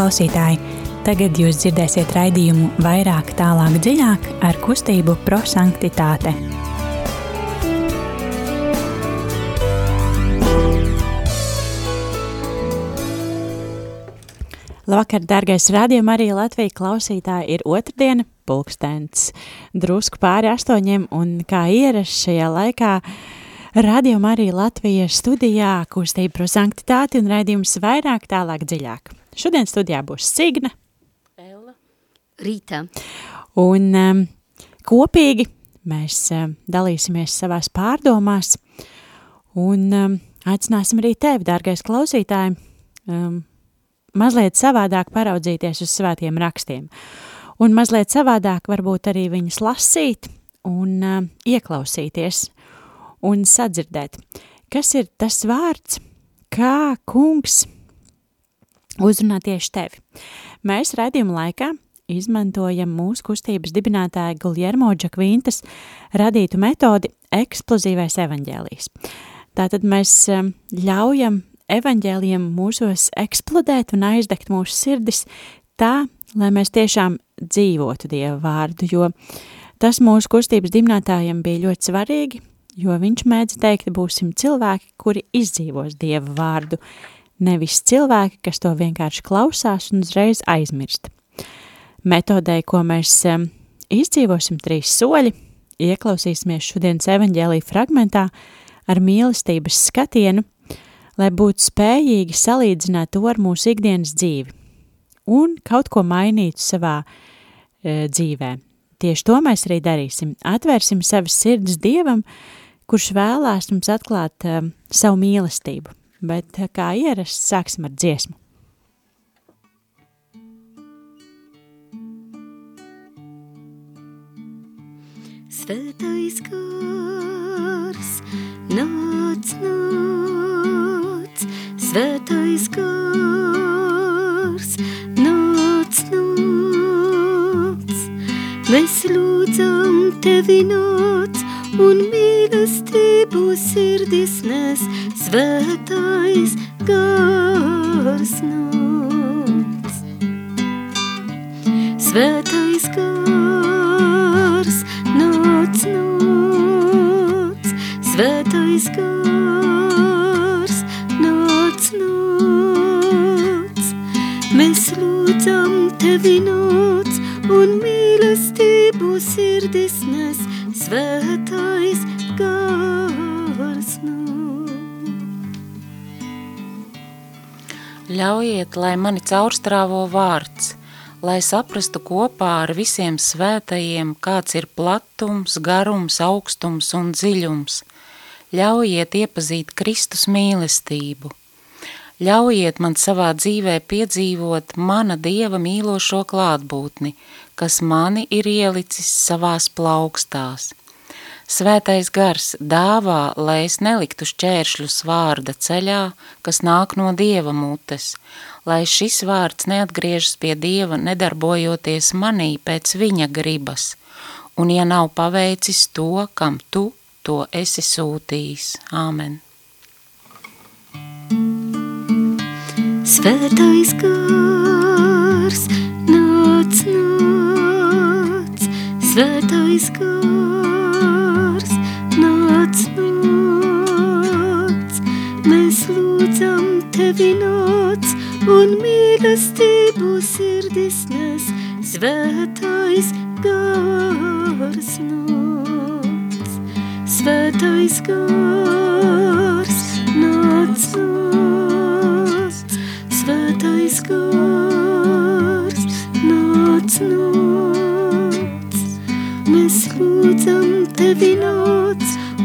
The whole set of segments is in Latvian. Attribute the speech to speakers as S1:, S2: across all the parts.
S1: klausītāji! Tagad jūs dzirdēsiet raidījumu vairāk, tālāk, dziļāk ar kustību prosanktitāte. Labvakar, dārgais rādījuma arī Latvija klausītāji ir otrdiena, pulkstens drusku pāri astoņiem, un kā ierasts šajā laikā rādījuma arī Latvijas studijā kustība pro sanktitāti un raidījums vairāk tālāk dziļāk. Šodien studijā būs Signe,
S2: Ella, Rīta.
S1: Un um, kopīgi mēs um, dalīsimies savās pārdomās un um, aicināsim arī tevi, dārgais klausītāji, um, mazliet savādāk paraudzīties uz svētiem rakstiem. Un mazliet savādāk varbūt arī viņus lasīt un uh, ieklausīties un sadzirdēt. Kas ir tas vārds, kā kungs uzrunā tieši tevi? Mēs raidījuma laikā izmantojam mūsu kustības dibinātāja Guljermo Džakvintas radītu metodi eksplozīvais evaņģēlijs. Tātad mēs um, ļaujam evaņģēliem mūsos eksplodēt un aizdegt mūsu sirdis tā, lai mēs tiešām dzīvotu Dieva vārdu, jo tas mūsu kustības dimnātājiem bija ļoti svarīgi, jo viņš mēdz teikt, būsim cilvēki, kuri izdzīvos Dieva vārdu, nevis cilvēki, kas to vienkārši klausās un uzreiz aizmirst. Metodē, ko mēs izdzīvosim trīs soļi, ieklausīsimies šodienas evaņģēlī fragmentā ar mīlestības skatienu – lai būtu spējīgi salīdzināt to ar mūsu ikdienas dzīvi un kaut ko mainītu savā e, dzīvē. Tieši to mēs arī darīsim. Atvērsim savas sirds Dievam, kurš vēlās mums atklāt e, savu mīlestību, bet e, kā ierasts sāksim ar dziesmu.
S2: Svētais gars, nāc, nāc, svētais gars, nāc, nāc. Mēs lūdzam tevi nāc un mīlestību sirdis nes, svētais gars nāc. Svētais gars, nāc, nāc, svētais gars, nāc, nāc. Mēs lūdzam tevi nāc un mīlestību sirdis nes, svētais
S3: Ļaujiet, lai mani caurstrāvo vārds, lai saprastu kopā ar visiem svētajiem, kāds ir platums, garums, augstums un dziļums. Ļaujiet iepazīt Kristus mīlestību. Ļaujiet man savā dzīvē piedzīvot mana Dieva mīlošo klātbūtni, kas mani ir ielicis savās plaukstās. Svētais gars dāvā, lai es neliktu šķēršļus vārda ceļā, kas nāk no Dieva mutes, lai šis vārds neatgriežas pie Dieva, nedarbojoties manī pēc viņa gribas, un ja nav paveicis to, kam tu to esi sūtījis. Āmen.
S2: Svētais gars, nāc, nāc, svētais gars, nāc, nāc, mēs lūdzam tevi nāc un mīlestību sirdis nes, svētais gars nāc, svētais gars,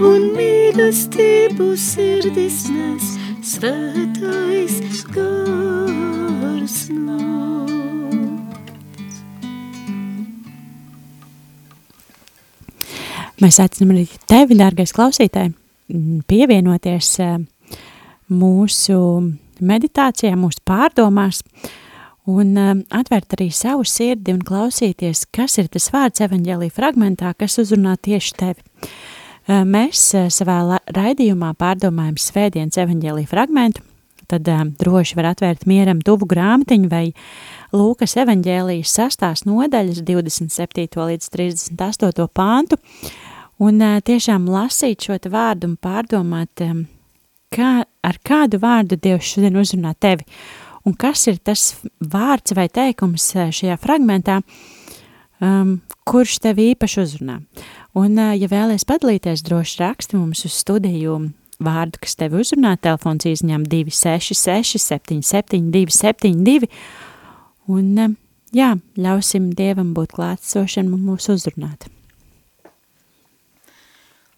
S2: un mīlestību sirdis nes, svētais gars nāc.
S1: Mēs aicinām arī tevi, dārgais klausītāji, pievienoties eh, mūsu meditācijā, mūsu pārdomās un eh, atvērt arī savu sirdi un klausīties, kas ir tas vārds evaņģēlī fragmentā, kas uzrunā tieši tevi. Eh, Mēs eh, savā raidījumā pārdomājam svētdienas evaņģēlī fragmentu, tad um, droši var atvērt mieram tuvu grāmatiņu vai Lūkas evaņģēlijas sastās nodaļas 27. līdz 38. pāntu un tiešām lasīt šo vārdu un pārdomāt, kā, ar kādu vārdu Dievs šodien uzrunā tevi un kas ir tas vārds vai teikums šajā fragmentā, um, kurš tevi īpaši uzrunā. Un, ja vēlies padalīties, droši raksti mums uz studiju vārdu, kas tevi uzrunā, telefons izņem 266 77 272, un, jā, ļausim Dievam būt klātsošam un mūs uzrunāt.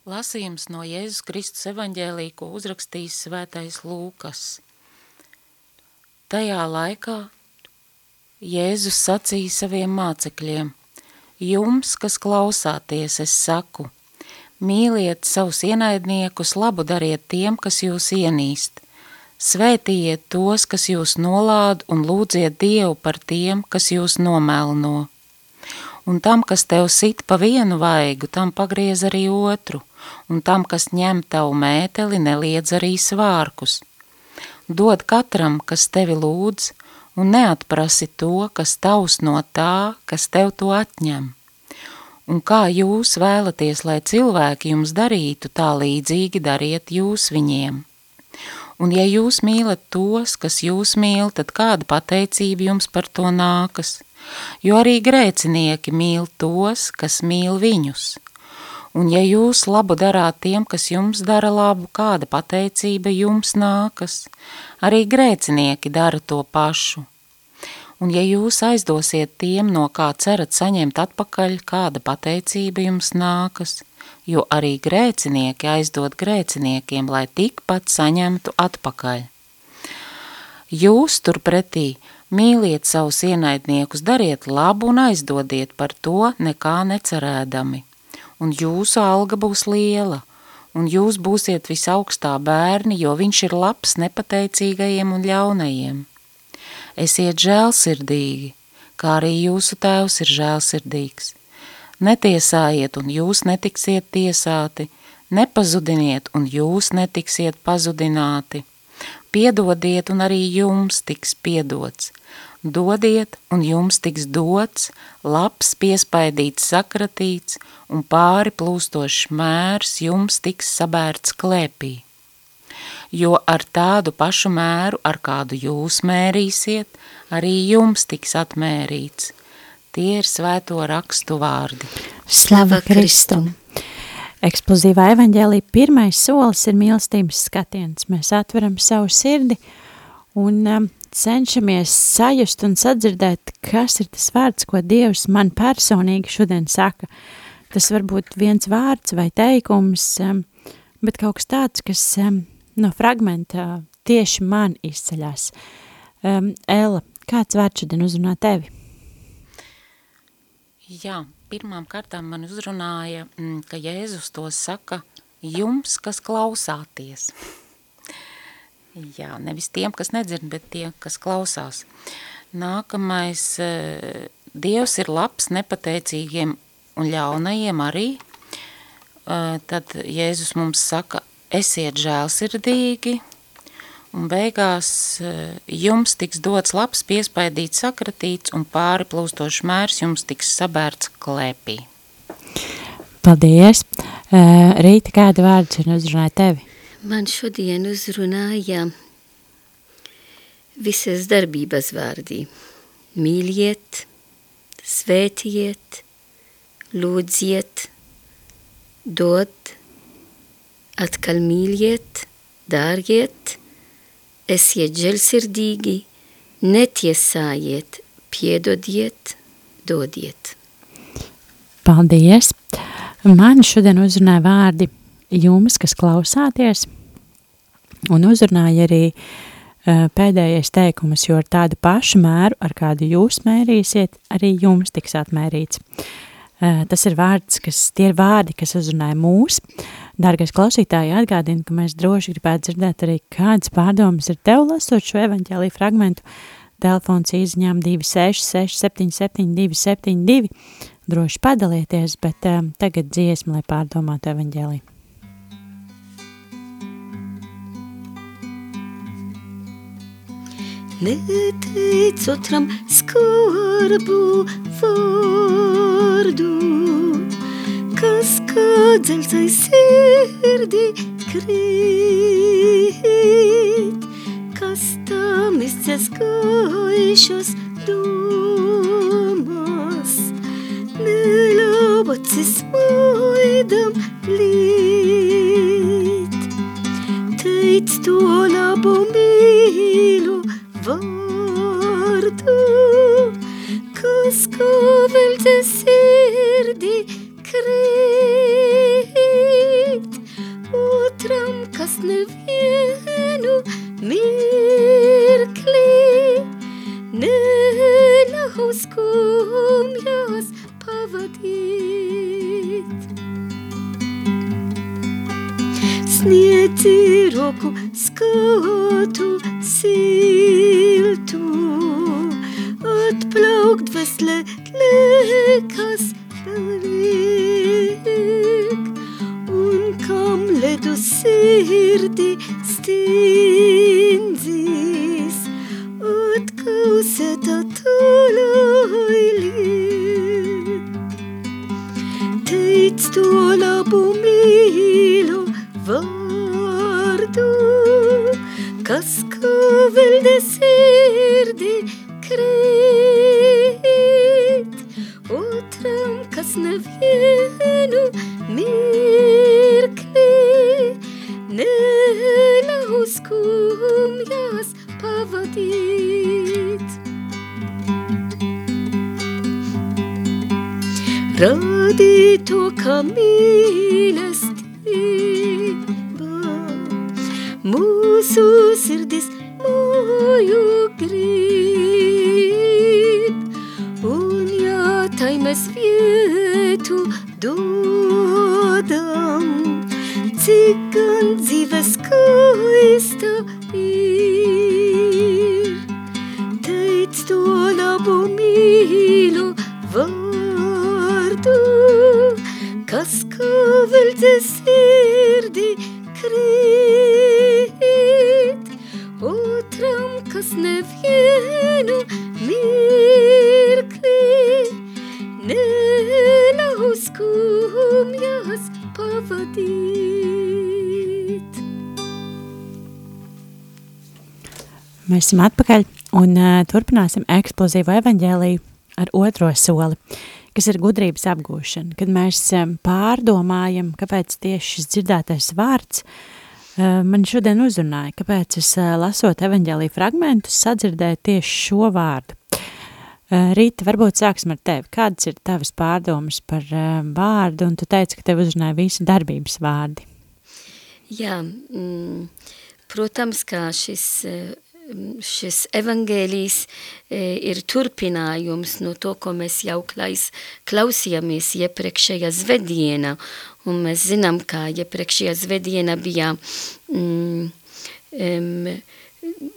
S3: Lasījums no Jēzus Kristus evaņģēlī, ko uzrakstījis svētais Lūkas. Tajā laikā Jēzus sacīja saviem mācekļiem, jums, kas klausāties, es saku, mīliet savus ienaidniekus, labu dariet tiem, kas jūs ienīst, svētījiet tos, kas jūs nolād un lūdziet Dievu par tiem, kas jūs nomelno. Un tam, kas tev sit pa vienu vaigu, tam pagriez arī otru, un tam, kas ņem tavu mēteli, neliedz arī svārkus. Dod katram, kas tevi lūdz, un neatprasi to, kas tavs no tā, kas tev to atņem. Un kā jūs vēlaties, lai cilvēki jums darītu, tā līdzīgi dariet jūs viņiem. Un ja jūs mīlat tos, kas jūs mīl, tad kāda pateicība jums par to nākas? Jo arī grēcinieki mīl tos, kas mīl viņus. Un ja jūs labu darāt tiem, kas jums dara labu, kāda pateicība jums nākas, arī grēcinieki dara to pašu. Un ja jūs aizdosiet tiem, no kā cerat saņemt atpakaļ, kāda pateicība jums nākas, jo arī grēcinieki aizdod grēciniekiem, lai tikpat saņemtu atpakaļ. Jūs turpretī mīliet savus ienaidniekus, dariet labu un aizdodiet par to nekā necerēdami un jūsu alga būs liela, un jūs būsiet visaugstā bērni, jo viņš ir labs nepateicīgajiem un ļaunajiem. Esiet žēlsirdīgi, kā arī jūsu tēvs ir žēlsirdīgs. Netiesājiet, un jūs netiksiet tiesāti, nepazudiniet, un jūs netiksiet pazudināti. Piedodiet, un arī jums tiks piedots. Dodiet, un jums tiks dots, labs piespaidīts sakratīts, un pāri plūstošs mērs jums tiks sabērts klēpī. Jo ar tādu pašu mēru, ar kādu jūs mērīsiet, arī jums tiks atmērīts. Tie ir svēto rakstu vārdi.
S1: Slava Kristum! Eksplozīvā evaņģēlī pirmais solis ir mīlestības skatiens. Mēs atveram savu sirdi un um, cenšamies sajust un sadzirdēt, kas ir tas vārds, ko Dievs man personīgi šodien saka. Tas var būt viens vārds vai teikums, bet kaut kas tāds, kas no fragmenta tieši man izceļās. Ella, kāds vārds šodien uzrunā tevi?
S3: Jā, pirmām kārtām man uzrunāja, ka Jēzus to saka jums, kas klausāties. Jā, nevis tiem, kas nedzird, bet tie, kas klausās. Nākamais, eh, Dievs ir labs nepateicīgiem un ļaunajiem arī, tad Jēzus mums saka, esiet žēlsirdīgi, un beigās jums tiks dots labs, piespaidīts, sakratīts, un pāri plūstošs mērs jums tiks sabērts klēpī.
S1: Paldies! Rīta, kāda vārds ir uzrunāja tevi?
S2: Man šodien uzrunāja visas darbības vārdi. Mīliet, svētiet, lūdziet, dod, atkal mīliet, dārgiet, esiet žēlsirdīgi, netiesājiet, piedodiet, dodiet.
S1: Paldies! Man šodien uzrunāja vārdi jums, kas klausāties, un uzrunāja arī uh, pēdējais teikums, jo ar tādu pašu mēru, ar kādu jūs mērīsiet, arī jums tiks atmērīts. Eh, tas ir vārds, kas, tie ir vārdi, kas uzrunāja mūs. Dārgais klausītāji, atgādina, ka mēs droši gribētu dzirdēt arī kādas pārdomas ir tev lasot šo evaņģēlī fragmentu. Telefons izņem 266 77 272. Droši padalieties, bet um, tagad dziesma, lai pārdomātu evaņģēlī.
S2: Neteic otram skarbu vārdu, kas kā dzelzai sirdī krīt, kas tam izcies gaišas domas, nelabacis maidam līt, teic to labu mīlu vārdu, kas kā veltes sirdī krīt, otram, kas nevienu mirkli. Nelaus kumjas pavadīt. Sniedzi roku skatu siltu, atplaukt vesle lekas belik, un kam ledu sirdi stindzis, Mēs
S1: esam atpakaļ un uh, turpināsim eksplozīvu evaņģēliju ar otro soli, kas ir gudrības apgūšana. Kad mēs um, pārdomājam, kāpēc tieši šis dzirdētais vārds uh, man šodien uzrunāja, kāpēc es uh, lasot evaņģēliju fragmentus sadzirdēju tieši šo vārdu. Uh, Rīta, varbūt sāksim ar tevi. Kādas ir tavas pārdomas par uh, vārdu, un tu teici, ka tev uzrunāja visi darbības vārdi?
S2: Jā, mm, protams, kā šis, šis evangēlijs eh, ir turpinājums no to, ko mēs jau klais, klausījāmies iepriekšējā zvedienā, un mēs zinām, kā iepriekšējā zvedienā bija mm, um,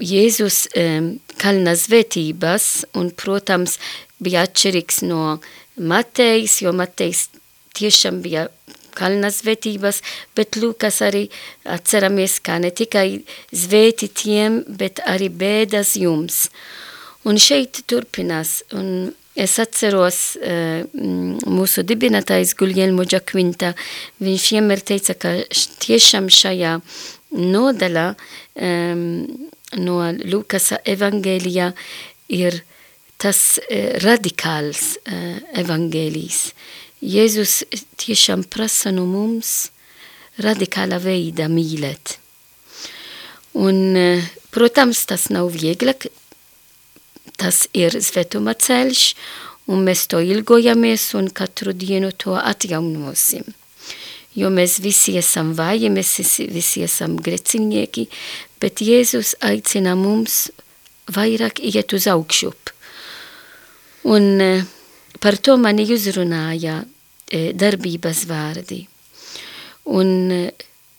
S2: Jēzus um, kalna svētības, un, protams, bija atšķirīgs no Matejas, jo Matejs tiešām bija kalna svētības, bet Lūkas arī atceramies, kā ne tikai svēti tiem, bet arī bēdas jums. Un šeit turpinās, un es atceros uh, mūsu dibinātājs Guļelmo Džakvinta, viņš vienmēr teica, ka tiešām šajā nodaļā um, no Lukasa evangēlijā ir tas uh, radikāls uh, evangēlijs. Jēzus tiešām prasa no mums radikāla veida mīlēt. Un, uh, protams, tas nav viegli, tas ir svētuma ceļš, un mēs to ilgojamies un katru dienu to atjaunosim jo mēs visi esam vāji, mēs visi esam greciņnieki, bet Jēzus aicina mums vairāk iet uz augšup. Un par to mani uzrunāja darbības vārdi. Un,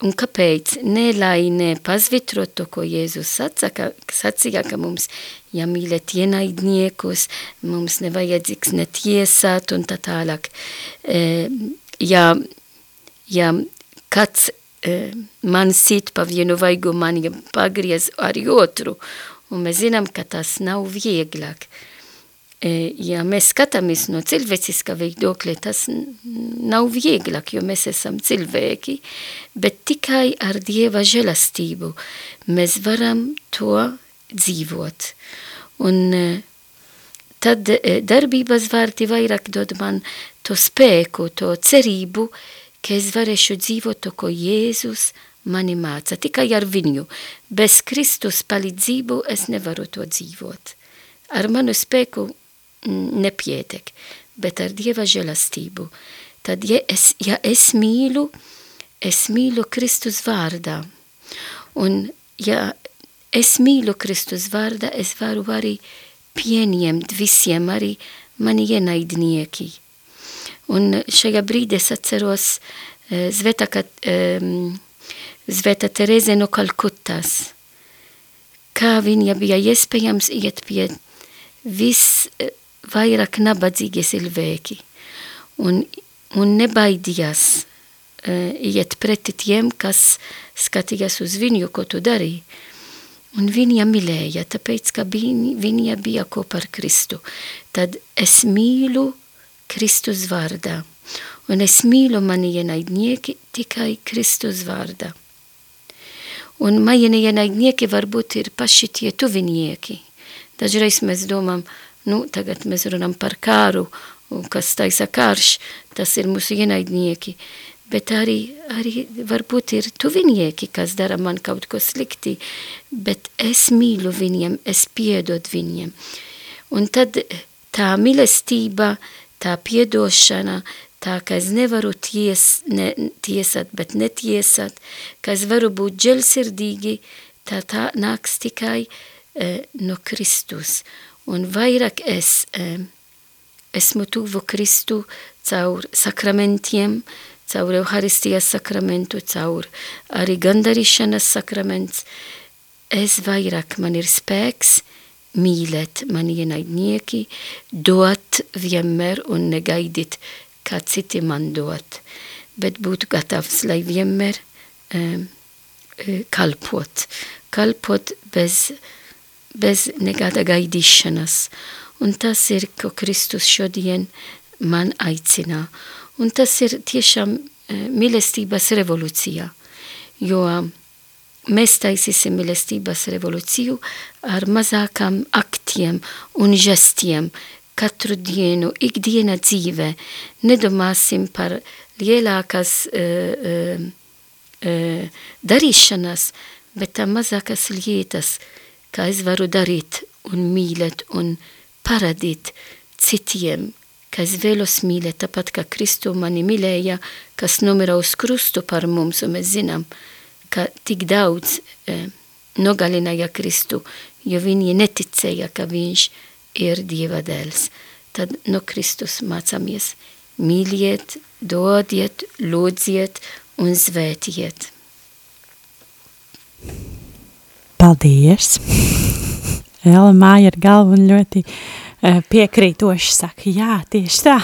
S2: un kāpēc? Ne lai nepazvitrot to, ko Jēzus sacaka, sacīja, ka mums jāmīlēt ienaidniekus, mums nevajadzīgs netiesāt un tā tālāk. Ja ja kāds e, man sit pa vienu vaigu, man pagriez arī otru. un mēs zinām, ka tas nav vieglāk. E, ja mēs skatāmies no cilvēciska viedokļa, tas nav vieglāk, jo mēs esam cilvēki, bet tikai ar Dieva žēlastību mēs varam to dzīvot. Un tad darbības vārti vairāk dod man to spēku, to cerību, ka es varēšu dzīvot to, ko Jēzus mani māca, tikai ar viņu. Bez Kristus palīdzību es nevaru to dzīvot. Ar manu spēku nepietiek, bet ar Dieva žēlastību. Tad, ja es, ja es mīlu, es mīlu Kristus vārdā. Un, ja es mīlu Kristus vārdā, es varu arī pieņemt visiem arī mani ienaidnieki. Un šajā brīdī es atceros uh, Zveta, ka, um, Zveta Tereze no Kalkutas, kā viņa bija iespējams iet pie viss vairāk nabadzīgi cilvēki un, un nebaidījās uh, iet preti tiem, kas skatījās uz viņu, ko tu darīji. Un viņa mīlēja, tāpēc, ka viņa, bija kopā ar Kristu. Tad es mīlu Kristus vārdā. Un es mīlu mani ienaidnieki tikai Kristus vārdā. Un mani ienaidnieki varbūt ir paši tie tuvinieki. Dažreiz mēs domājam, Nu, tagad mēs runām par kāru, kas taisa karš, tas ir mūsu ienaidnieki. Bet arī, arī varbūt ir tuvinieki, kas dara man kaut ko slikti, bet es mīlu viņiem, es piedod viņiem. Un tad tā mīlestība, tā piedošana, tā, ka es nevaru ties, ne, tiesāt, bet netiesāt, ka es varu būt dželsirdīgi, tā, tā nāks tikai e, no Kristus un vairāk es esmu tuvu Kristu caur sakramentiem, caur Euharistijas sakramentu, caur arī gandarīšanas sakraments, es vairāk man ir spēks mīlēt mani ienaidnieki, dot vienmēr un negaidīt, kā citi man dot, bet būt gatavs, lai vienmēr um, kalpot, kalpot bez bez nekāda gaidīšanas. Un tas ir, ko Kristus šodien man aicina. Un tas ir tiešām uh, mīlestības revolūcija, jo mēs taisīsim mīlestības revolūciju ar mazākām aktiem un žestiem, katru dienu, ikdiena dzīve. Nedomāsim par lielākas uh, uh, uh, darīšanas, bet tā mazākas lietas, kā es varu darīt un mīlēt un parādīt citiem, ka es vēlos mīlēt tāpat kā Kristu mani mīlēja, kas numira uz krustu par mums, un mēs zinām, ka tik daudz e, nogalināja Kristu, jo viņi neticēja, ka viņš ir Dieva dēls. Tad no Kristus mācāmies mīliet, dodiet, lūdziet un svētiet.
S1: Paldies! Ela māja ar galvu un ļoti uh, piekrītoši saka, jā, tieši tā.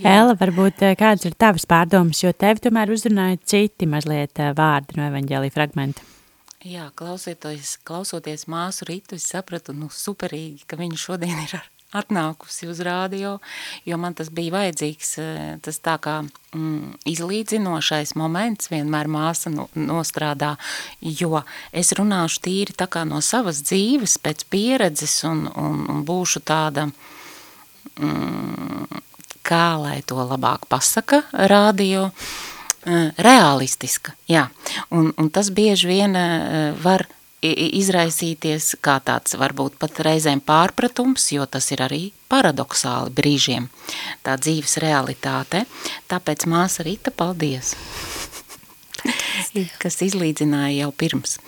S1: Ela, varbūt uh, kādas ir tavas pārdomas, jo tevi tomēr uzrunāja citi mazliet uh, vārdi no evaņģēlī fragmenta.
S3: Jā, klausoties, klausoties māsu Ritu, es sapratu, nu, superīgi, ka viņa šodien ir ar atnākusi uz rādio, jo man tas bija vajadzīgs, eh, tas tā kā mm, izlīdzinošais moments, vienmēr māsa no, nostrādā, jo es runāšu tīri tā kā no savas dzīves, pēc pieredzes un, un, un būšu tāda, mm, kā lai to labāk pasaka rādio, eh, realistiska, jā, un, un tas bieži vien eh, var izraisīties kā tāds varbūt pat reizēm pārpratums, jo tas ir arī paradoxāli brīžiem, tā dzīves realitāte. Tāpēc māsa Rita, paldies! kas izlīdzināja jau pirms.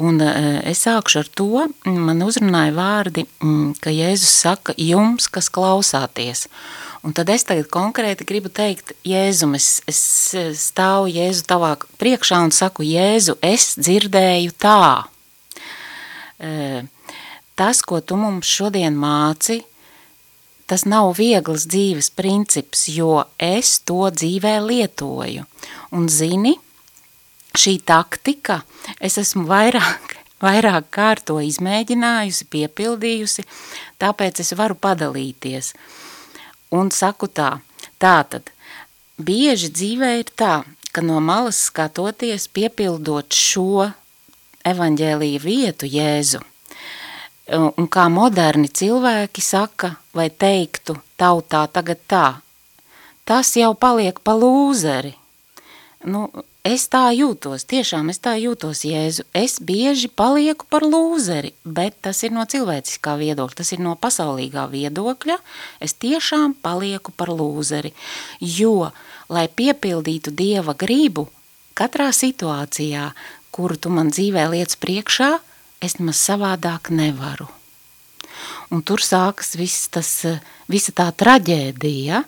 S3: Un es sākšu ar to, man uzrunāja vārdi, ka Jēzus saka jums, kas klausāties. Un tad es tagad konkrēti gribu teikt, Jēzum, es, es stāvu Jēzu tavā priekšā un saku, Jēzu, es dzirdēju tā tas, ko tu mums šodien māci, tas nav viegls dzīves princips, jo es to dzīvē lietoju. Un zini, šī taktika, es esmu vairāk vairāk kārt to izmēģinājusi, piepildījusi, tāpēc es varu padalīties. Un saku tā, tātad, bieži dzīvē ir tā, ka no malas skatoties, piepildot šo evaņģēlīja vietu Jēzu, un kā moderni cilvēki saka vai teiktu tautā tagad tā, tas jau paliek pa lūzeri. Nu, es tā jūtos, tiešām es tā jūtos, Jēzu. Es bieži palieku par lūzeri, bet tas ir no cilvēciskā viedokļa, tas ir no pasaulīgā viedokļa. Es tiešām palieku par lūzeri, jo, lai piepildītu Dieva gribu, katrā situācijā, kuru tu man dzīvē liec priekšā, es nemaz savādāk nevaru. Un tur sākas viss tas, visa tā traģēdija, ja?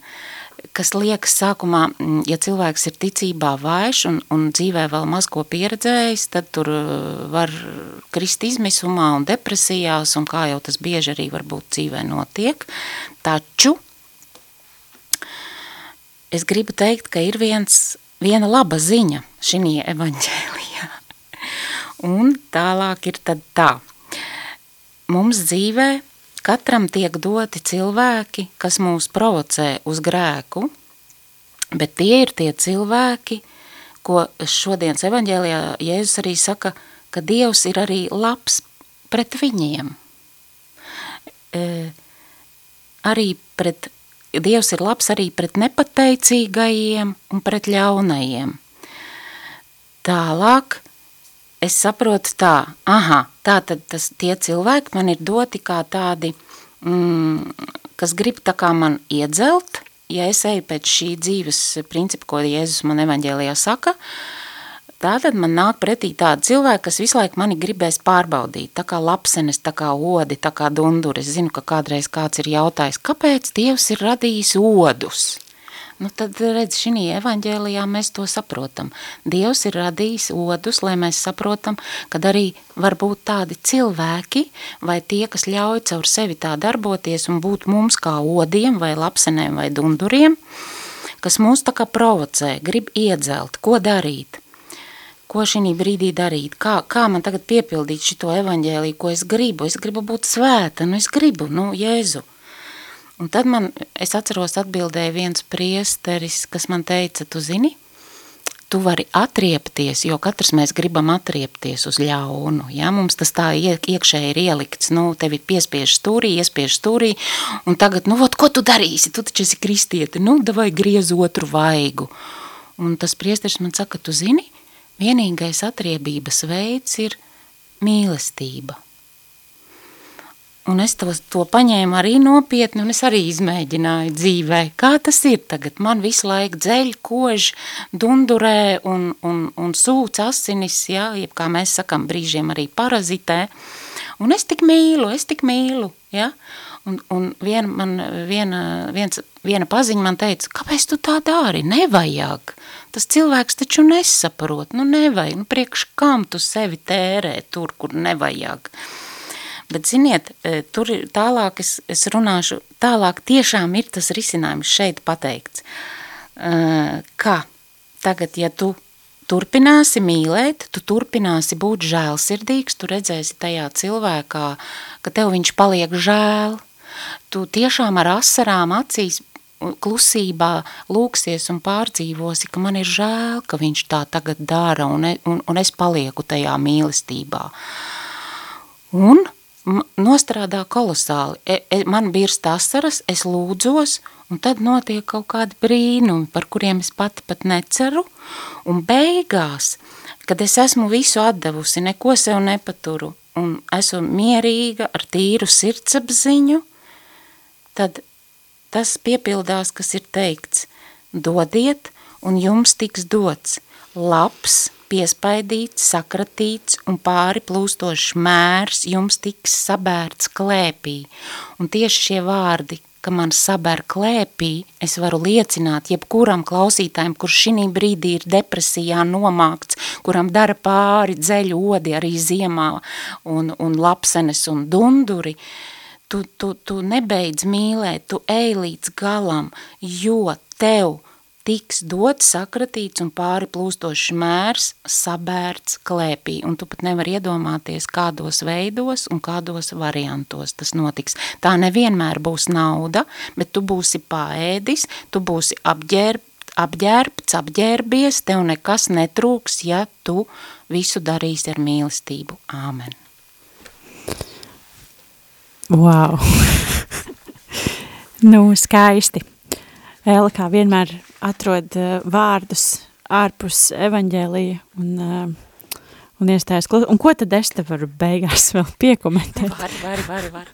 S3: kas liekas sākumā, mm, ja cilvēks ir ticībā vājš un, un dzīvē vēl maz ko pieredzējis, tad tur uh, var krist izmisumā un depresijās, un kā jau tas bieži arī varbūt dzīvē notiek. Taču es gribu teikt, ka ir viens, viena laba ziņa šī evaņģēlijā. Un tālāk ir tad tā. Mums dzīvē Katram tiek doti cilvēki, kas mūs provocē uz grēku, bet tie ir tie cilvēki, ko šodienas evaņģēlijā Jēzus arī saka, ka Dievs ir arī labs pret viņiem. E, arī pret, Dievs ir labs arī pret nepateicīgajiem un pret ļaunajiem. Tālāk es saprotu tā, aha, tā tad tas, tie cilvēki man ir doti kā tādi, mm, kas grib tā kā man iedzelt, ja es eju pēc šī dzīves principa, ko Jēzus man evaņģēlijā saka, tātad man nāk pretī tādi cilvēki, kas visu laiku mani gribēs pārbaudīt, tā kā lapsenes, tā kā odi, tā kā dunduri. Es zinu, ka kādreiz kāds ir jautājis, kāpēc Dievs ir radījis odus? Nu, tad redz, šī evaņģēlijā mēs to saprotam. Dievs ir radījis odus, lai mēs saprotam, kad arī var būt tādi cilvēki vai tie, kas ļauj caur sevi tā darboties un būt mums kā odiem vai lapsenēm vai dunduriem, kas mūs tā kā provocē, grib iedzelt, ko darīt ko šī brīdī darīt, kā, kā man tagad piepildīt šito evaņģēliju, ko es gribu, es gribu būt svēta, nu es gribu, nu, Jēzu, Un tad man, es atceros, atbildēja viens priesteris, kas man teica, tu zini, tu vari atriepties, jo katrs mēs gribam atriepties uz ļaunu, ja, mums tas tā iekšēji ir ielikts, nu, tevi piespiež stūrī, iespiež stūrī, un tagad, nu, vot, ko tu darīsi, tu taču esi kristieti, nu, davai griez otru vaigu. Un tas priesteris man saka, tu zini, vienīgais atriebības veids ir mīlestība. Un es to, to paņēmu arī nopietni, un es arī izmēģināju dzīvē. Kā tas ir tagad? Man visu laiku dzeļ, kož, dundurē un, un, un sūc asinis, ja, jeb kā mēs sakam, brīžiem arī parazitē. Un es tik mīlu, es tik mīlu, ja. Un, un viena, man, viena, viens, viena paziņa man teica, kāpēc tu tā dari? Nevajag. Tas cilvēks taču nesaprot, nu nevajag, nu priekš kam tu sevi tērē tur, kur nevajag. Uh, Bet, ziniet, e, tur tālāk, es, es runāšu, tālāk tiešām ir tas risinājums šeit pateikts. E, kā tagad, ja tu turpināsi mīlēt, tu turpināsi būt žēlsirdīgs, tu redzēsi tajā cilvēkā, ka tev viņš paliek žēl, tu tiešām ar asarām acīs klusībā lūksies un pārdzīvosi, ka man ir žēl, ka viņš tā tagad dara un, un, un es palieku tajā mīlestībā. Un nostrādā kolosāli. E, e, man birst asaras, es lūdzos, un tad notiek kaut kādi brīnumi, par kuriem es pati pat neceru, un beigās, kad es esmu visu atdevusi, neko sev nepaturu, un esmu mierīga ar tīru sirdsapziņu, tad tas piepildās, kas ir teikts, dodiet, un jums tiks dots labs, piespaidīts, sakratīts un pāri plūstošs mērs jums tiks sabērts klēpī. Un tieši šie vārdi, ka man sabēr klēpī, es varu liecināt jebkuram klausītājiem, kurš šī brīdī ir depresijā nomākts, kuram dara pāri dzeļu odi arī ziemā un, un lapsenes un dunduri, tu, tu, tu nebeidz mīlēt, tu ej līdz galam, jo tev tiks dots, sakratīts un pāri plūstošs mērs sabērts klēpī. Un tu pat nevar iedomāties, kādos veidos un kādos variantos tas notiks. Tā nevienmēr būs nauda, bet tu būsi paēdis, tu būsi apģērb, apģērbts, apģērbies, tev nekas netrūks, ja tu visu darīsi ar mīlestību. Āmen.
S1: Wow! nu, skaisti. Ēla kā vienmēr atrod uh, vārdus ārpus evaņģēlija un, uh, un iestājas klausīt. Un ko tad es te varu beigās vēl piekomentēt?
S3: Var, var, var, var.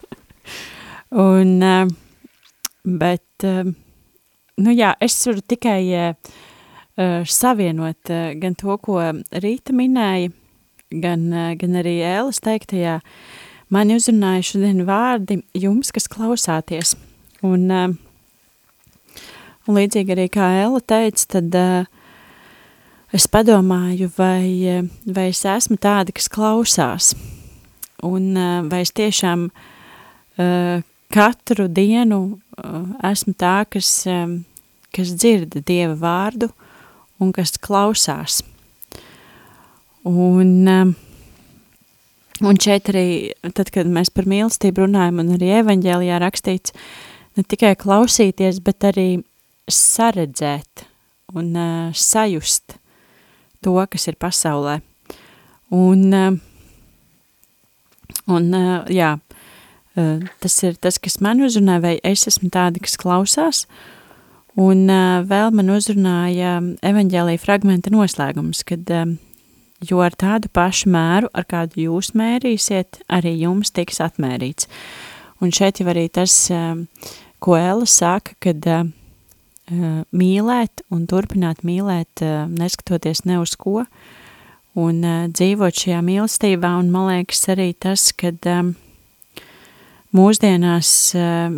S1: un, uh, bet, uh, nu jā, es varu tikai uh, savienot uh, gan to, ko Rīta minēja, gan, uh, gan arī Ēlas teiktajā, mani uzrunāja šodien vārdi jums, kas klausāties. Un uh, Un līdzīgi arī kā Ella teica, tad uh, es padomāju, vai, eh, vai es esmu tāda, kas klausās. Un uh, vai es tiešām uh, katru dienu esmu tā, kas, um, kas dzirda Dieva vārdu un kas klausās. Un, um, un šeit arī, tad, kad mēs par mīlestību runājam, un arī evaņģēlijā rakstīts, ne tikai klausīties, bet arī saredzēt un uh, sajust to, kas ir pasaulē. Un, uh, un uh, jā, uh, tas ir tas, kas man uzrunā, vai es esmu tāda, kas klausās, un uh, vēl man uzrunāja evaņģēlija fragmenta noslēgums, kad uh, jo ar tādu pašu mēru, ar kādu jūs mērīsiet, arī jums tiks atmērīts. Un šeit jau arī tas, ko Ella saka, kad mīlēt un turpināt mīlēt, uh, neskatoties ne uz ko, un uh, dzīvot šajā mīlestībā, un man liekas arī tas, kad um, mūsdienās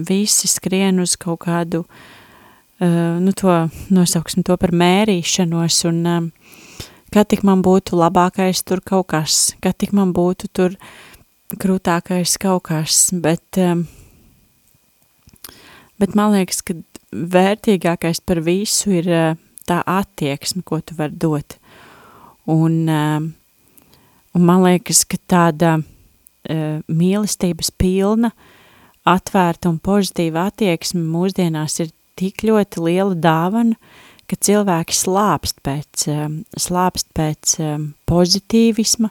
S1: visi skrien uz kaut kādu, nu to, nosauksim to par mērīšanos, un um, kad tik man būtu labākais tur kaut kas, kad tik man būtu tur krūtākais kaut kas, bet, um, bet man liekas, ka vērtīgākais par visu ir uh, tā attieksme, ko tu vari dot. Un, uh, un man liekas, ka tāda uh, mīlestības pilna, atvērta un pozitīva attieksme mūsdienās ir tik ļoti liela dāvana, ka cilvēki slāpst pēc, slāpst pēc pozitīvisma,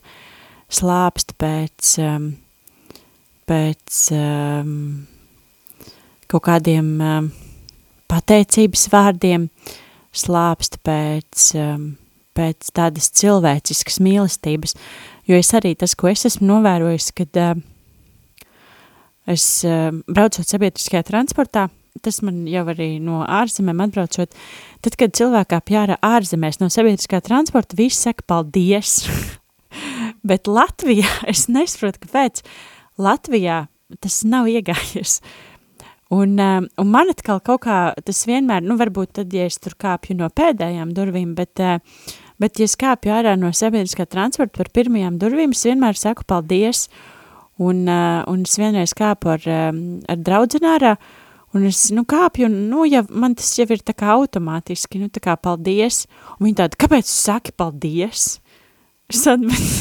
S1: slāpst pēc, pēc kaut kādiem um, pateicības vārdiem, slāpst pēc, um, pēc tādas cilvēciskas mīlestības, jo es arī tas, ko es esmu novērojis, kad uh, es uh, braucot sabiedriskajā transportā, tas man jau arī no ārzemēm atbraucot, tad, kad cilvēkā pjāra ārzemēs no sabiedriskā transporta, viss saka paldies, bet Latvijā, es nesaprotu, kāpēc Latvijā tas nav iegājies, uh, Un, um, un man atkal kaut kā tas vienmēr, nu varbūt tad, ja es tur kāpju no pēdējām durvīm, bet, uh, bet ja es kāpju ārā no sabiedriskā transporta par pirmajām durvīm, es vienmēr saku paldies, un, uh, un es vienreiz kāpu ar, ar draudzenārā, un es, nu, kāpju, un, nu, ja man tas jau ir tā kā automātiski, nu, tā kā paldies, un viņi tāda, kāpēc tu saki paldies? Es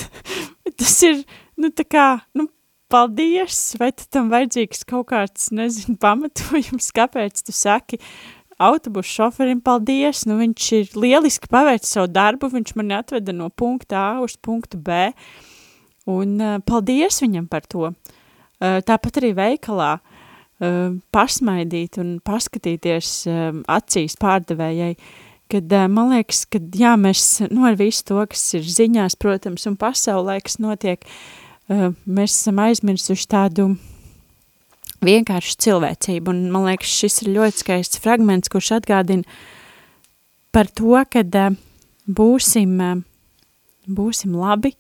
S1: bet tas ir, nu, tā kā, nu, paldies, vai tam vajadzīgs kaut kāds, nezinu, pamatojums, kāpēc tu saki autobusu šoferim paldies, nu viņš ir lieliski paveic savu darbu, viņš mani atveda no punkta A uz punktu B, un uh, paldies viņam par to. Uh, tāpat arī veikalā uh, pasmaidīt un paskatīties uh, acīs pārdevējai, kad uh, man liekas, ka jā, mēs, nu ar visu to, kas ir ziņās, protams, un pasaulē, kas notiek, uh, mēs esam aizmirsuši tādu vienkāršu cilvēcību, un man liekas, šis ir ļoti skaists fragments, kurš atgādina par to, kad būsim, būsim labi,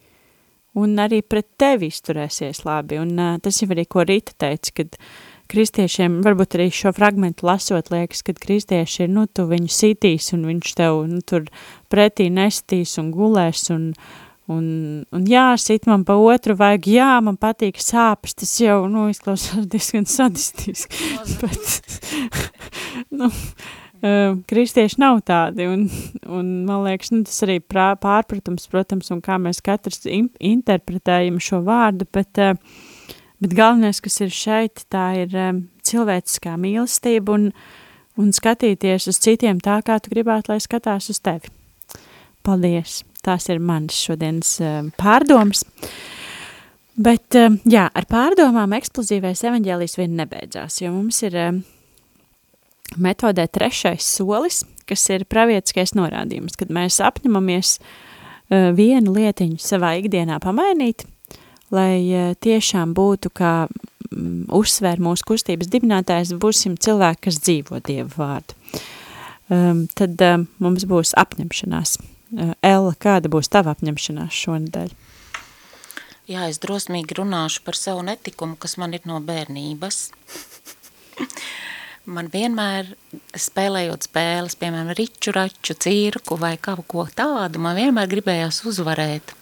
S1: un arī pret tevi izturēsies labi, un tas jau arī, ko Rita teica, kad kristiešiem, varbūt arī šo fragmentu lasot, liekas, kad kristieši ir, nu, tu viņu sitīs, un viņš tev, nu, tur pretī nestīs un gulēs, un, uh, Un, un jā, sit man pa otru vajag, jā, man patīk sāpes, tas jau, nu, izklausās diezgan sadistiski, bet, nu, uh, kristieši nav tādi, un, un man liekas, nu, tas arī prā, pārpratums, protams, un kā mēs katrs in, interpretējam šo vārdu, bet, uh, bet galvenais, kas ir šeit, tā ir um, cilvēciskā mīlestība un, un skatīties uz citiem tā, kā tu gribētu, lai skatās uz tevi. Paldies! Tās ir manas šodienas uh, pārdomas. Bet, uh, jā, ar pārdomām eksplozīvais evaņģēlijs vien nebeidzās, jo mums ir uh, metodē trešais solis, kas ir pravietiskais norādījums, kad mēs apņemamies vienu lietiņu savā ikdienā pamainīt, lai tiešām būtu kā um, uzsver mūsu kustības dibinātājs, būsim cilvēki, kas dzīvo Dievu vārdu. Um, tad um, mums būs apņemšanās. Uh, Ella, kāda būs tava apņemšanās šonadēļ?
S3: Jā, es drosmīgi runāšu par savu netikumu, kas man ir no bērnības. man vienmēr spēlējot spēles, piemēram, riču, raču, cirku vai kaut ko tādu, man vienmēr gribējās uzvarēt.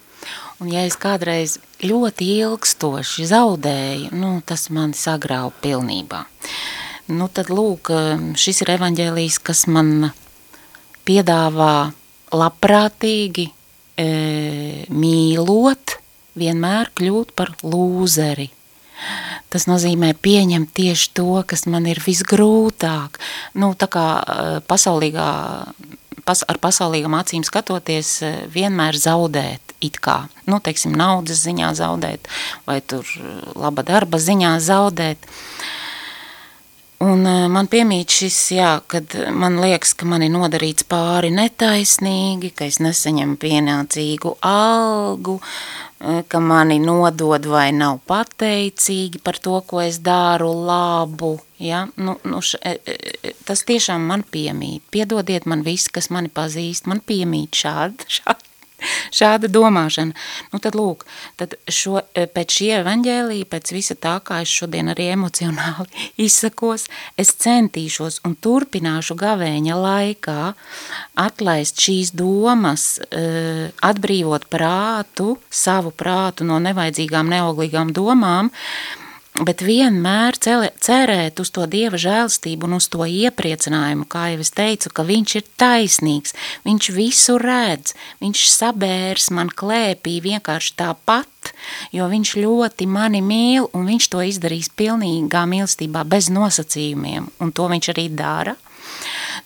S3: Un ja es kādreiz ļoti ilgstoši zaudēju, nu, tas mani sagrauj pilnībā. Nu, tad lūk, šis ir evaņģēlijs, kas man piedāvā labprātīgi, e, mīlot, vienmēr kļūt par lūzeri – Tas nozīmē pieņemt tieši to, kas man ir visgrūtāk. Nu, tā kā eh, pasaulīgā, pas, ar pasaulīgām acīm skatoties, eh, vienmēr zaudēt it kā. Nu, teiksim, naudas ziņā zaudēt vai tur eh, laba darba ziņā zaudēt. Un man piemīt šis, jā, kad man liekas, ka man ir nodarīts pāri netaisnīgi, ka es nesaņemu pienācīgu algu, Eh, ka mani nodod vai nav pateicīgi par to, ko es daru labu. Ja? Nu, nu š, e, e, tas tiešām man piemīt. Piedodiet man visi, kas mani pazīst, man piemīt šādi, šādi šāda domāšana. Nu tad lūk, tad šo, eh, pēc šī evaņģēlija, pēc visa tā, kā es šodien arī emocionāli izsakos, es centīšos un turpināšu gavēņa laikā atlaist šīs domas, eh, atbrīvot prātu, savu prātu no nevajadzīgām, neauglīgām domām, bet vienmēr cerēt uz to Dieva žēlstību un uz to iepriecinājumu, kā jau es teicu, ka viņš ir taisnīgs, viņš visu redz, viņš sabērs man klēpī vienkārši tāpat, jo viņš ļoti mani mīl un viņš to izdarīs pilnīgā mīlestībā bez nosacījumiem, un to viņš arī dara.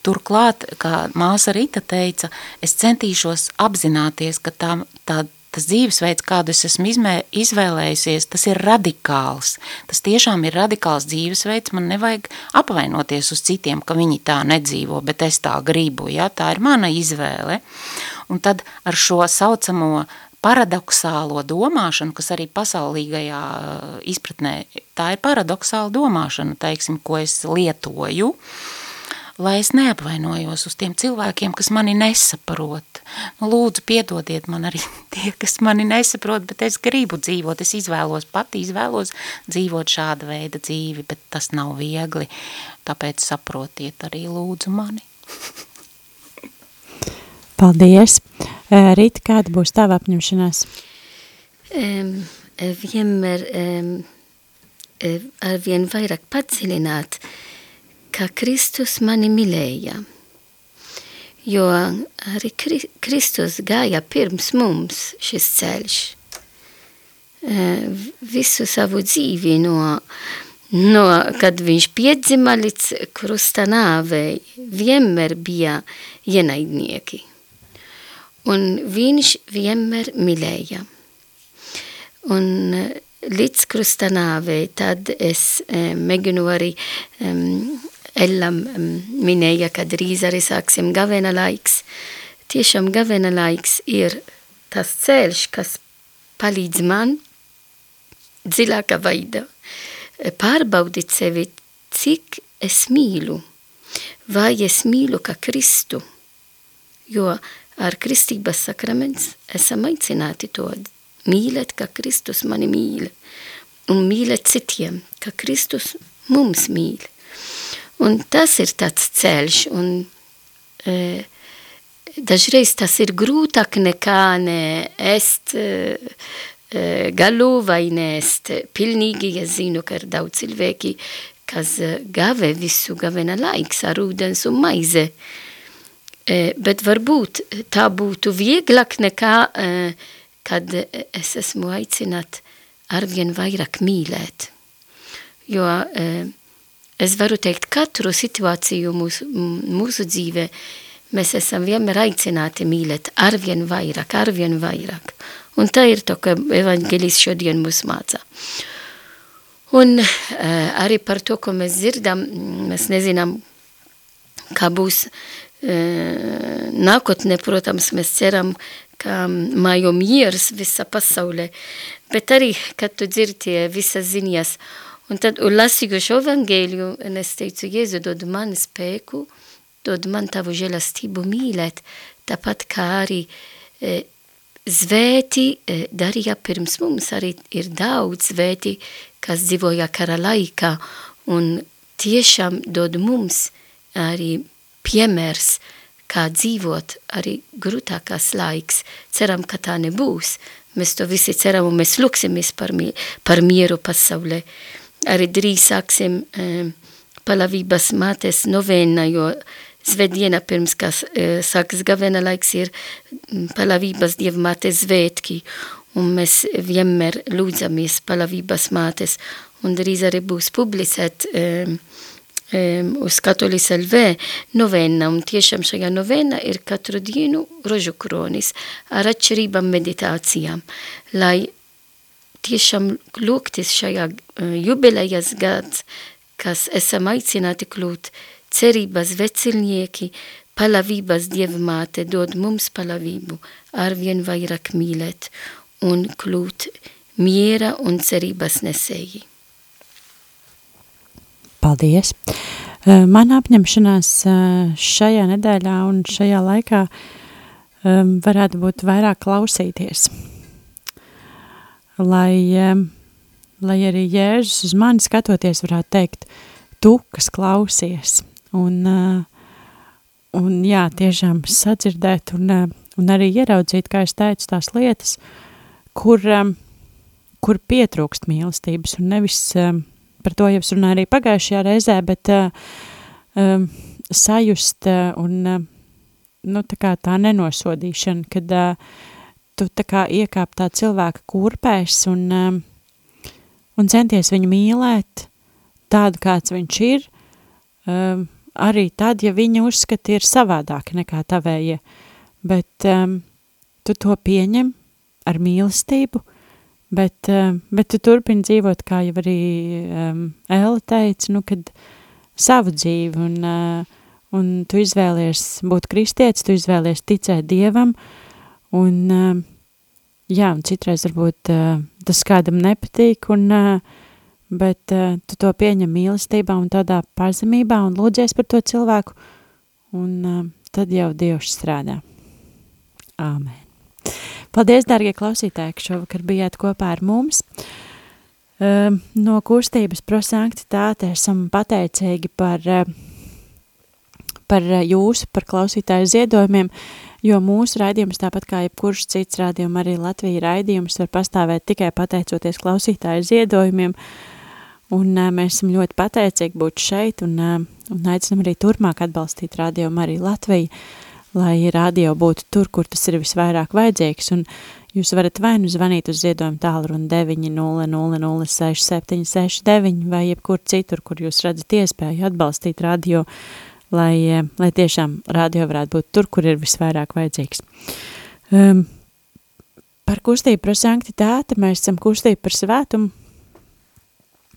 S3: Turklāt, kā māsa Rita teica, es centīšos apzināties, ka tā, tā tas dzīvesveids, kādu es esmu izmē, izvēlējusies, tas ir radikāls. Tas tiešām ir radikāls dzīvesveids, man nevajag apvainoties uz citiem, ka viņi tā nedzīvo, bet es tā gribu, ja? tā ir mana izvēle. Un tad ar šo saucamo paradoxālo domāšanu, kas arī pasaulīgajā izpratnē, tā ir paradoxāla domāšana, teiksim, ko es lietoju, uh, lai es neapvainojos uz tiem cilvēkiem, kas mani nesaprot. Nu, lūdzu, piedodiet man arī tie, kas mani nesaprot, bet es gribu dzīvot, es izvēlos, pati izvēlos dzīvot šāda veida dzīvi, bet tas nav viegli, tāpēc saprotiet arī lūdzu mani.
S1: Paldies! Rīta, kāda būs tava apņemšanās?
S2: Um, vienmēr um, ar vien vairāk padziļināt uh, ka Kristus mani mīlēja. Jo arī Kristus gāja pirms mums šis ceļš. Visu savu dzīvi no, no kad viņš piedzima līdz krusta nāvei, vienmēr bija ienaidnieki. Un viņš vienmēr mīlēja. Un līdz krusta nāvei tad es eh, mēģinu arī um, Ella minēja, ka drīz arī sāksim gavena laiks. Tiešām gavena laiks ir tas ceļš, kas palīdz man dziļākā veidā pārbaudīt sevi, cik es mīlu, vai es mīlu kā Kristu, jo ar kristības sakraments esam aicināti to mīlēt, kā Kristus mani mīl, un mīlēt citiem, kā Kristus mums mīl. Un tas ir tāds ceļš, un e, dažreiz tas ir grūtāk nekā ne ēst e, e, galu vai nēst pilnīgi. Es zinu, ka ir daudz cilvēki, kas gave visu gavena laiks ar ūdens un maize. Bet varbūt tā būtu vieglāk nekā, kad es esmu aicināt arvien vairāk mīlēt. Jo es varu teikt, katru situāciju mūsu, mūsu dzīvē mēs esam vienmēr aicināti mīlēt arvien vairāk, arvien vairāk. Un tā ir to, ka evaņģelis šodien mūs mācā. Un uh, arī par to, ko mēs dzirdam, mēs nezinām, kā būs uh, nākotnē, protams, mēs ceram, ka mājo miers visa pasaulē, bet arī, kad tu dzirdi visas ziņas, un tad un lasīju šo evangēļu, un es teicu, Jēzu, dod man spēku, dod man tavu žēlastību mīlēt, tāpat kā arī uh, Zvēti darīja pirms mums arī ir daudz zvēti, kas dzīvoja kara laikā un tiešām dod mums arī piemērs, kā dzīvot arī grūtākās laiks. Ceram, ka tā nebūs. Mēs to visi ceram un mēs lūksimies par, mi par mieru pasaulē. Arī drīz sāksim um, palavības mātes novena, jo Svētdiena pirms, kas e, sākas gavena laiks, ir palavības dievmātes svētki, un mēs vienmēr lūdzamies palavības mātes, un drīz arī būs publicēt um, um, uz Katolis LV novena, un tiešām šajā novena ir katru dienu rožu kronis ar atšķirībām meditācijām, lai tiešām lūgtis šajā jubilejas gads, kas esam aicināti kļūt cerības vecilnieki, palavības dievmāte dod mums palavību arvien vairāk mīlēt un kļūt miera un cerības nesēji.
S1: Paldies! Mana apņemšanās šajā nedēļā un šajā laikā varētu būt vairāk klausīties. Lai, lai arī Jēzus uz mani skatoties varētu teikt, tu, kas klausies – un, un jā, tiešām sadzirdēt un, un arī ieraudzīt, kā es teicu, tās lietas, kur, kur pietrūkst mīlestības. Un nevis, par to jau es runāju arī pagājušajā reizē, bet um, sajust un nu, tā, kā tā nenosodīšana, kad uh, tu tā kā iekāp tā cilvēka kurpēs un, um, un centies viņu mīlēt tādu, kāds viņš ir, um, arī tad, ja viņa uzskati ir savādāki nekā tavējie, bet um, tu to pieņem ar mīlestību, bet, bet tu turpini dzīvot, kā jau arī Ēla teica, nu, kad savu dzīvi un, uh, un tu izvēlies būt kristietis, tu izvēlies ticēt Dievam, un uh, jā, un citreiz varbūt uh, tas kādam nepatīk, un uh, bet uh, tu to pieņem mīlestībā un tādā pazemībā un lūdzies par to cilvēku, un uh, tad jau Dievs strādā. Āmen. Paldies, dārgie klausītāji, ka šovakar bijāt kopā ar mums. Uh, no kustības prosanktitāte esam pateicīgi par, uh, par jūsu, par klausītāju ziedojumiem, jo mūsu raidījums, tāpat kā jebkurš cits raidījums, arī Latvija raidījums var pastāvēt tikai pateicoties klausītāju ziedojumiem, Un mēs esam ļoti pateicīgi būt šeit un, un aicinam arī turpmāk atbalstīt radio Mariju Latviju, lai radio būtu tur, kur tas ir visvairāk vajadzīgs. Un jūs varat vai nu zvanīt uz ziedojumu tālruni 900-6769 vai jebkur citur, kur jūs redzat iespēju atbalstīt radio, lai, uh, lai tiešām radio varētu būt tur, kur ir visvairāk vajadzīgs. Um, par kustību par sanktitāti mēs esam kustību par svētumu,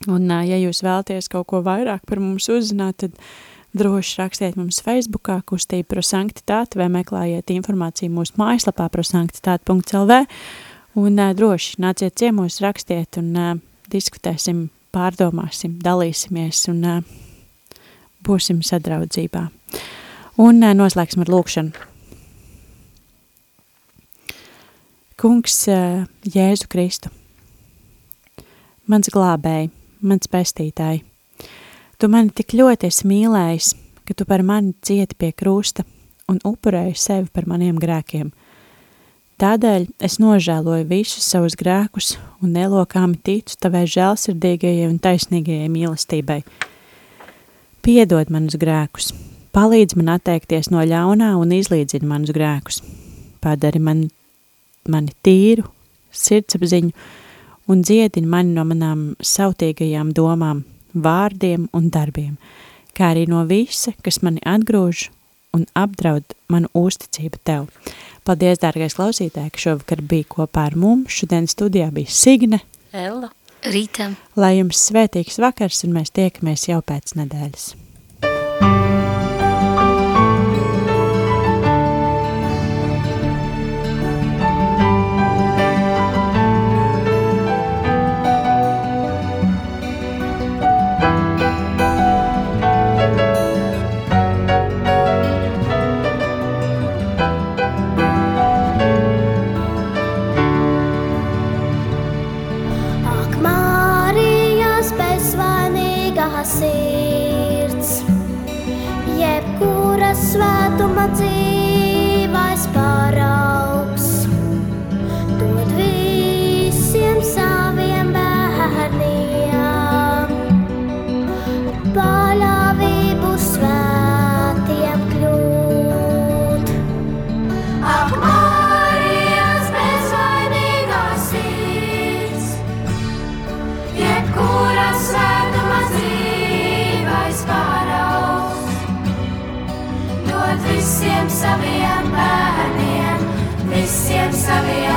S1: Un, ja jūs vēlaties kaut ko vairāk par mums uzzināt, tad droši rakstiet mums Facebookā kustība prosanktitāte vai meklējiet informāciju mūsu mājaslapā prosanktitāte.lv un droši nāciet ciemos, rakstiet un diskutēsim, pārdomāsim, dalīsimies un uh, būsim sadraudzībā. Un uh, noslēgsim ar lūkšanu. Kungs, uh, Jēzu Kristu, mans glābēji, mans pestītāji. Tu mani tik ļoti esi mīlējis, ka tu par mani cieti pie krusta un upurēji sevi par maniem grēkiem. Tādēļ es nožēloju visus savus grēkus un nelokāmi ticu tavai žēlsirdīgajai un taisnīgajai mīlestībai. Piedod manus grēkus, palīdz man atteikties no ļaunā un izlīdzina manus grēkus. Padari man, mani tīru, sirdsapziņu un dziedini mani no manām sautīgajām domām, vārdiem un darbiem, kā arī no visa, kas mani atgrūž un apdraud manu uzticību tev. Paldies, dārgais klausītāji, ka šovakar bija kopā ar mums. Šodien studijā bija Signe,
S3: Ella,
S2: Rītam.
S1: Lai jums svētīgs vakars un mēs tiekamies jau pēc nedēļas.
S4: Visiem